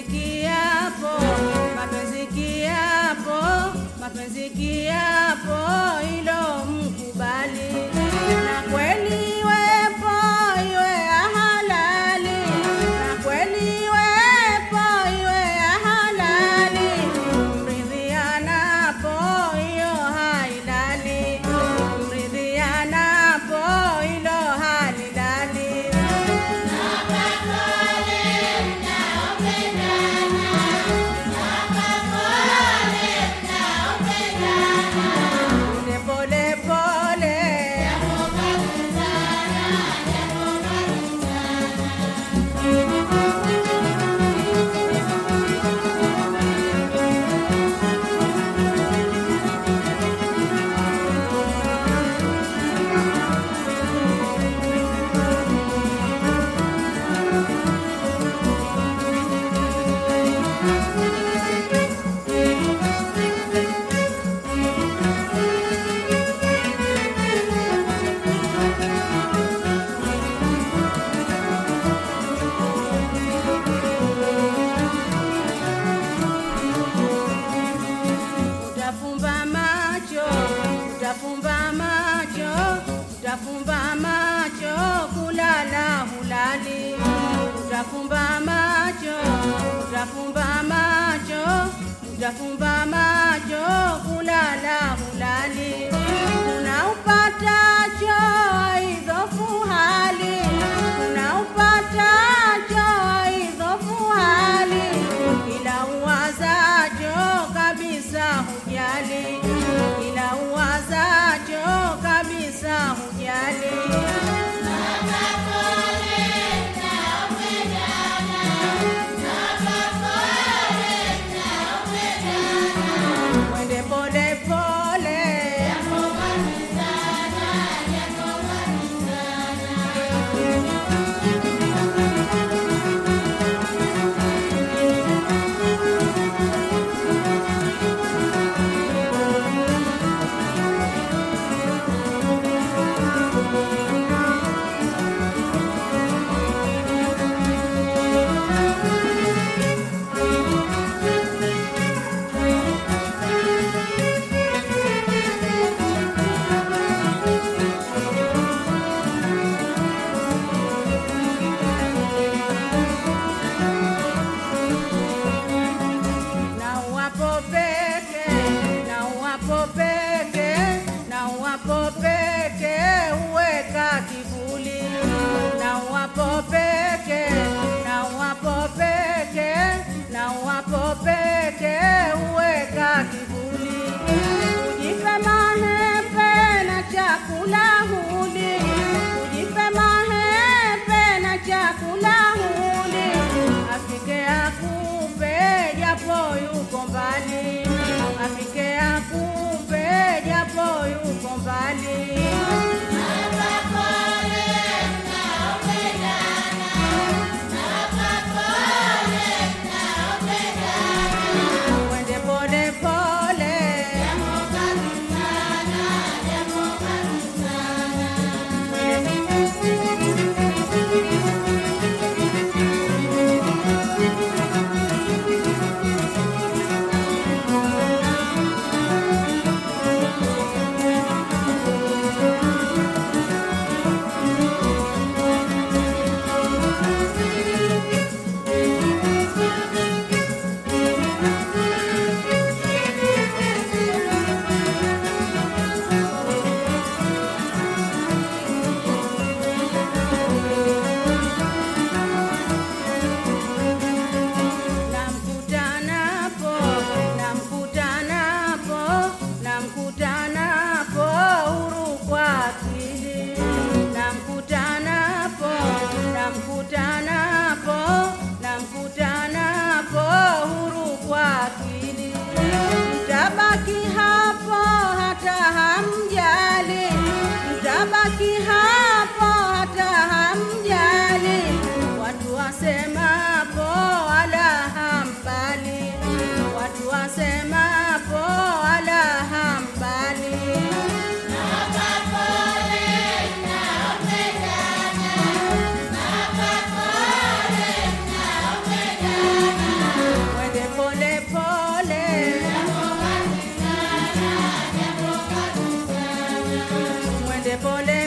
mapenzi kiapo, mapenzi kiapo, mapenzi kiapo, ilo mkubali. Na kweli utafumba macho, utafumba macho, utafumba macho, kulala hulali. Utafumba macho, utafumba macho, utafumba macho, kulala hulali. I Daddy. pone